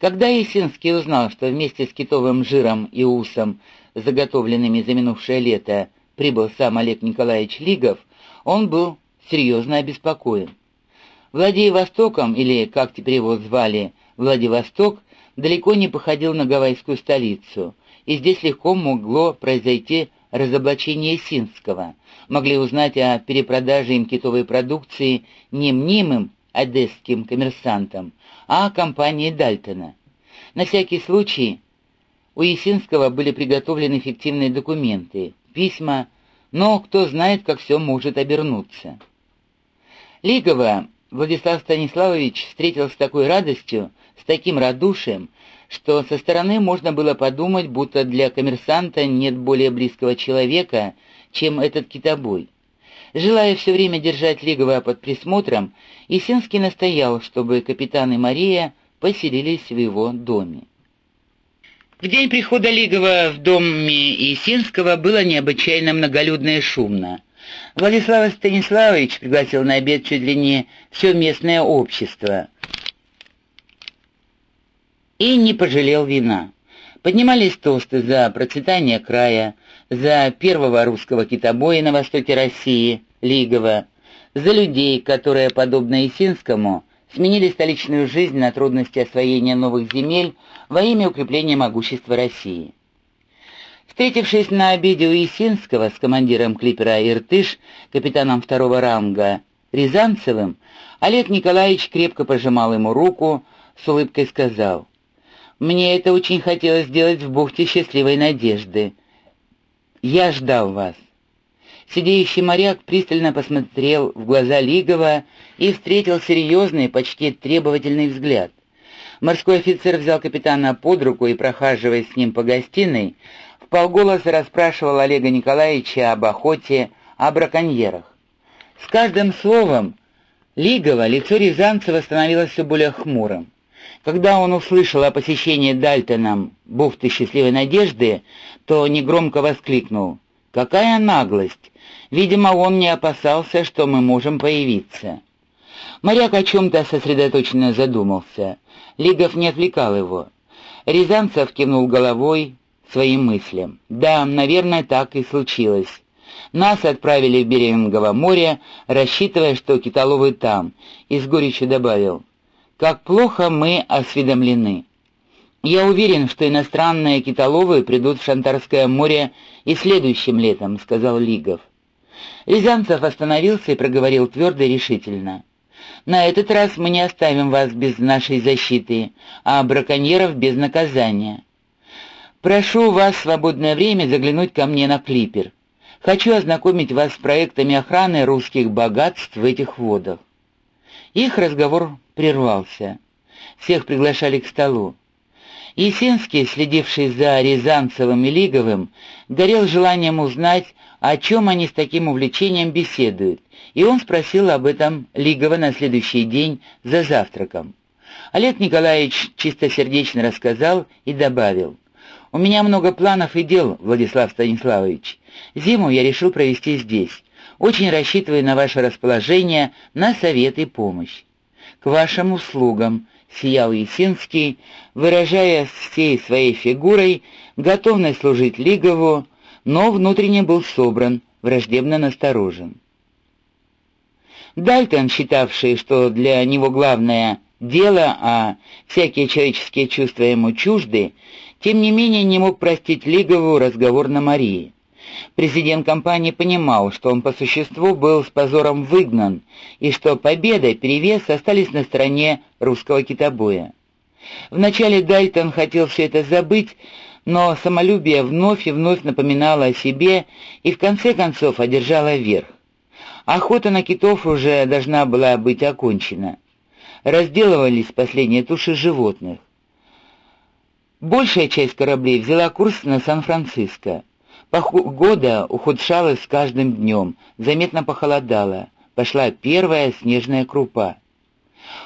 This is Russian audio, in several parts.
Когда Есинский узнал, что вместе с китовым жиром и усом, заготовленными за минувшее лето, прибыл сам Олег Николаевич Лигов, он был серьезно обеспокоен. Владивостоком, или, как теперь его звали, Владивосток, далеко не походил на гавайскую столицу, и здесь легко могло произойти разоблачение Синского. Могли узнать о перепродаже им китовой продукции не мнимым одесским коммерсантам, а компании Дальтона. На всякий случай у Есинского были приготовлены фиктивные документы, письма, но кто знает, как все может обернуться. Лигова Владислав Станиславович встретил с такой радостью, с таким радушием, что со стороны можно было подумать, будто для коммерсанта нет более близкого человека, чем этот китобой. Желая все время держать Лигова под присмотром, Есинский настоял, чтобы капитан и Мария поселились в его доме. В день прихода Лигова в доме Есинского было необычайно многолюдно и шумно. Владислав Станиславович пригласил на обед чуть ли не все местное общество. И не пожалел вина. Поднимались тосты за процветание края, за первого русского китобоя на востоке России, Лигова, за людей, которые, подобно Исинскому, сменили столичную жизнь на трудности освоения новых земель во имя укрепления могущества России. Встретившись на обеде у Исинского с командиром клипера «Иртыш», капитаном второго ранга, Рязанцевым, Олег Николаевич крепко пожимал ему руку, с улыбкой сказал, «Мне это очень хотелось сделать в бухте счастливой надежды. Я ждал вас». Сидеющий моряк пристально посмотрел в глаза Лигова и встретил серьезный, почти требовательный взгляд. Морской офицер взял капитана под руку и, прохаживаясь с ним по гостиной, вполголоса расспрашивал Олега Николаевича об охоте, о браконьерах. С каждым словом Лигова лицо Рязанцева становилось все более хмурым. Когда он услышал о посещении Дальтоном бухты Счастливой Надежды, то негромко воскликнул «Какая наглость! Видимо, он не опасался, что мы можем появиться». Моряк о чем-то сосредоточенно задумался. Лигов не отвлекал его. Рязанцев кивнул головой, своим мыслям. Да, наверное, так и случилось. Нас отправили в Берингово море, рассчитывая, что китоловы там, и с горечью добавил, «Как плохо мы осведомлены». Я уверен, что иностранные китоловы придут в Шантарское море и следующим летом», — сказал Лигов. Рязанцев остановился и проговорил твердо и решительно. «На этот раз мы не оставим вас без нашей защиты, а браконьеров без наказания. Прошу вас в свободное время заглянуть ко мне на клипер. Хочу ознакомить вас с проектами охраны русских богатств в этих водах». Их разговор прервался. Всех приглашали к столу. Есинский, следивший за Рязанцевым и Лиговым, горел желанием узнать, о чем они с таким увлечением беседуют, и он спросил об этом Лигова на следующий день за завтраком. Олег Николаевич чистосердечно рассказал и добавил — у меня много планов и дел, Владислав Станиславович. Зиму я решил провести здесь. Очень рассчитываю на ваше расположение, на совет и помощь. К вашим услугам, сиял Есинский, выражая всей своей фигурой готовность служить Лигову, но внутренне был собран, враждебно насторожен. Дальтон, считавший, что для него главное дело, а всякие человеческие чувства ему чужды, тем не менее не мог простить Лигову разговор на Марии. Президент компании понимал, что он по существу был с позором выгнан, и что победа и перевес остались на стороне русского китобоя. Вначале Дальтон хотел все это забыть, но самолюбие вновь и вновь напоминало о себе и в конце концов одержало верх. Охота на китов уже должна была быть окончена. Разделывались последние туши животных. Большая часть кораблей взяла курс на Сан-Франциско. Погода ухудшалась с каждым днем, заметно похолодало. Пошла первая снежная крупа.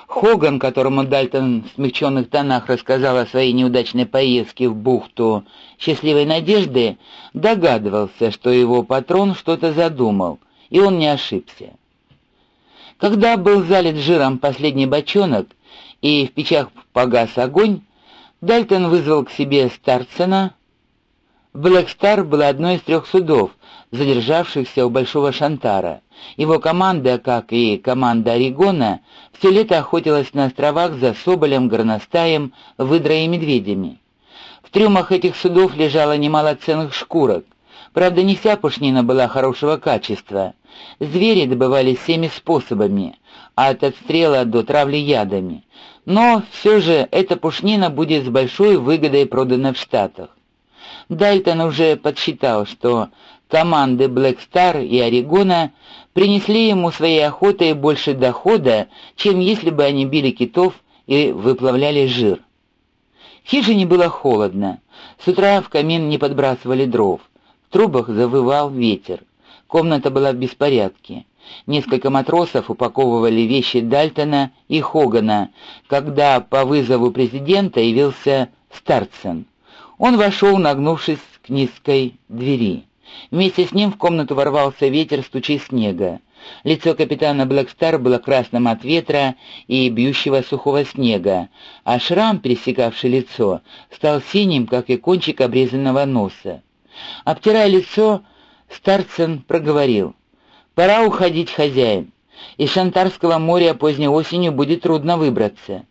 Хоган, которому Дальтон в смягченных тонах рассказал о своей неудачной поездке в бухту «Счастливой надежды», догадывался, что его патрон что-то задумал, и он не ошибся. Когда был залит жиром последний бочонок и в печах погас огонь, Дальтон вызвал к себе Старцена. Блэк Стар была одной из трех судов, задержавшихся у Большого Шантара. Его команда, как и команда Орегона, все лето охотилась на островах за соболем, горностаем, выдрой и медведями. В трюмах этих судов лежало немало ценных шкурок. Правда, не вся пушнина была хорошего качества. Звери добывались всеми способами, от отстрела до травли ядами. Но все же эта пушнина будет с большой выгодой продана в Штатах. Дальтон уже подсчитал, что команды Black Star и Орегона принесли ему своей охотой больше дохода, чем если бы они били китов и выплавляли жир. В хижине было холодно. С утра в камин не подбрасывали дров. В трубах завывал ветер. Комната была в беспорядке. Несколько матросов упаковывали вещи Дальтона и Хогана, когда по вызову президента явился Старцен. Он вошел, нагнувшись к низкой двери. Вместе с ним в комнату ворвался ветер с снега. Лицо капитана Блэкстар было красным от ветра и бьющего сухого снега, а шрам, пересекавший лицо, стал синим, как и кончик обрезанного носа. Обтирая лицо, Старцен проговорил. «Пора уходить, хозяин. Из Шантарского моря поздней осенью будет трудно выбраться».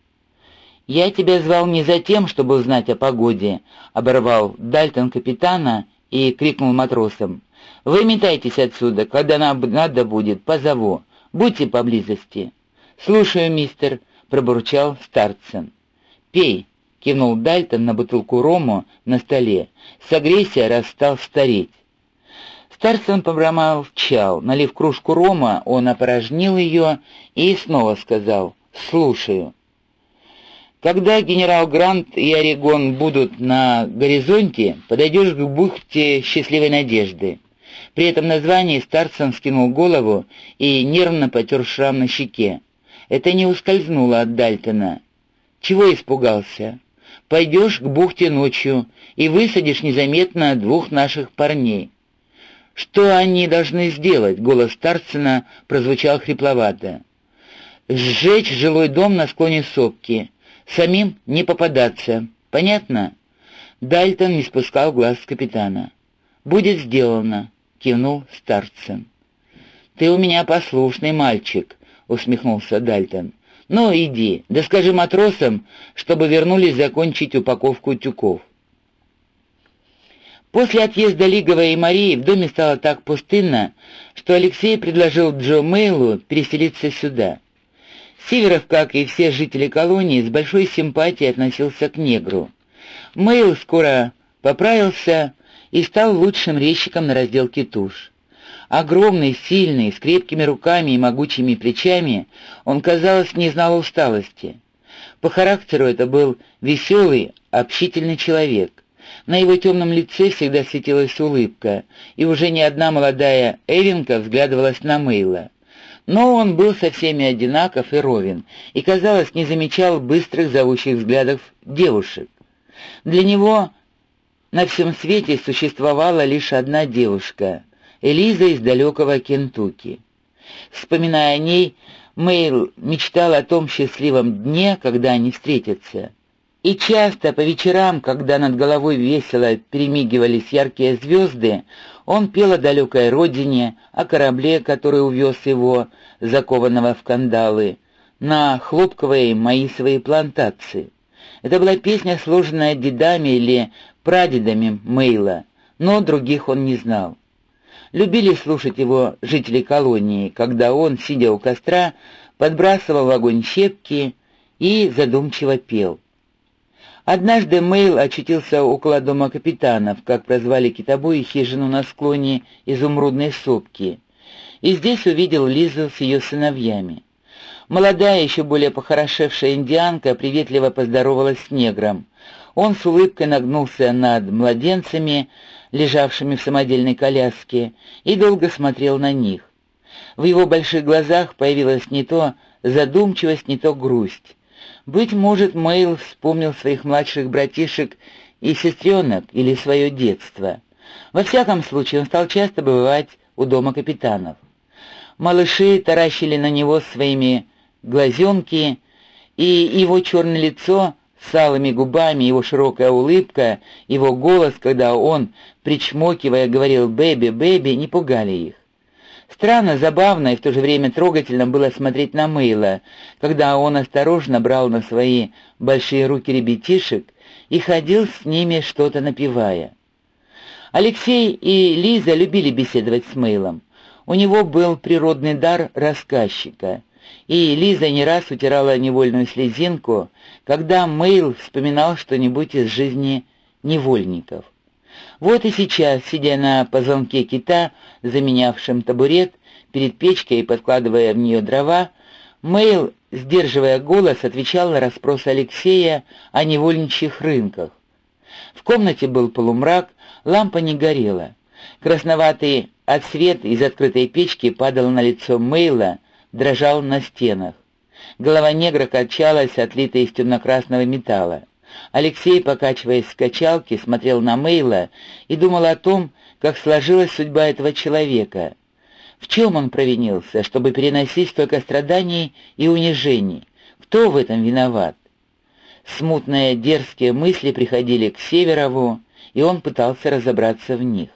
«Я тебя звал не за тем, чтобы узнать о погоде», — оборвал Дальтон капитана и крикнул матросам. «Вы метайтесь отсюда, когда нам надо будет, позову. Будьте поблизости». «Слушаю, мистер», — пробурчал Старцен. «Пей», — кивнул Дальтон на бутылку рому на столе. «Согрейся, раз стал стареть». Старцен помолчал. Налив кружку рома, он опорожнил ее и снова сказал «слушаю». Когда генерал Грант и Орегон будут на горизонте, подойдешь к бухте Счастливой Надежды. При этом названии Старцен скинул голову и нервно потер шрам на щеке. Это не ускользнуло от Дальтона. Чего испугался? Пойдешь к бухте ночью и высадишь незаметно двух наших парней. «Что они должны сделать?» — голос Старцена прозвучал хрипловато. «Сжечь жилой дом на склоне сопки. Самим не попадаться. Понятно?» Дальтон не спускал глаз с капитана. «Будет сделано», — кивнул Старцен. «Ты у меня послушный мальчик», — усмехнулся Дальтон. «Ну, иди, да скажи матросам, чтобы вернулись закончить упаковку тюков». После отъезда Лигова и Марии в доме стало так пустынно, что Алексей предложил Джо Мейлу переселиться сюда. Северов, как и все жители колонии, с большой симпатией относился к негру. Мейл скоро поправился и стал лучшим резчиком на разделке туш. Огромный, сильный, с крепкими руками и могучими плечами, он, казалось, не знал усталости. По характеру это был веселый, общительный человек. На его темном лице всегда светилась улыбка, и уже не одна молодая Эвенка взглядывалась на Мейла. Но он был со всеми одинаков и ровен, и, казалось, не замечал быстрых зовущих взглядов девушек. Для него на всем свете существовала лишь одна девушка — Элиза из далекого Кентукки. Вспоминая о ней, Мейл мечтал о том счастливом дне, когда они встретятся — и часто по вечерам, когда над головой весело перемигивались яркие звезды, он пел о далекой родине, о корабле, который увез его, закованного в кандалы, на хлопковые маисовые плантации. Это была песня, сложенная дедами или прадедами Мейла, но других он не знал. Любили слушать его жители колонии, когда он, сидя у костра, подбрасывал в огонь щепки и задумчиво пел. Однажды Мейл очутился около дома капитанов, как прозвали китобои хижину на склоне изумрудной сопки, и здесь увидел Лизу с ее сыновьями. Молодая, еще более похорошевшая индианка приветливо поздоровалась с негром. Он с улыбкой нагнулся над младенцами, лежавшими в самодельной коляске, и долго смотрел на них. В его больших глазах появилась не то задумчивость, не то грусть. Быть может, Мэйл вспомнил своих младших братишек и сестренок или свое детство. Во всяком случае, он стал часто бывать у дома капитанов. Малыши таращили на него своими глазенки, и его черное лицо с алыми губами, его широкая улыбка, его голос, когда он, причмокивая, говорил «бэби, бэби», не пугали их. Странно, забавно и в то же время трогательно было смотреть на Мейла, когда он осторожно брал на свои большие руки ребятишек и ходил с ними что-то напевая. Алексей и Лиза любили беседовать с Мейлом. У него был природный дар рассказчика, и Лиза не раз утирала невольную слезинку, когда Мейл вспоминал что-нибудь из жизни невольников. Вот и сейчас, сидя на позвонке кита, заменявшем табурет, перед печкой и подкладывая в нее дрова, Мейл, сдерживая голос, отвечал на расспрос Алексея о невольничьих рынках. В комнате был полумрак, лампа не горела. Красноватый отсвет из открытой печки падал на лицо Мейла, дрожал на стенах. Голова негра качалась, отлитая из темно-красного металла. Алексей, покачиваясь в качалке, смотрел на Мейла и думал о том, как сложилась судьба этого человека. В чем он провинился, чтобы переносить столько страданий и унижений? Кто в этом виноват? Смутные дерзкие мысли приходили к Северову, и он пытался разобраться в них.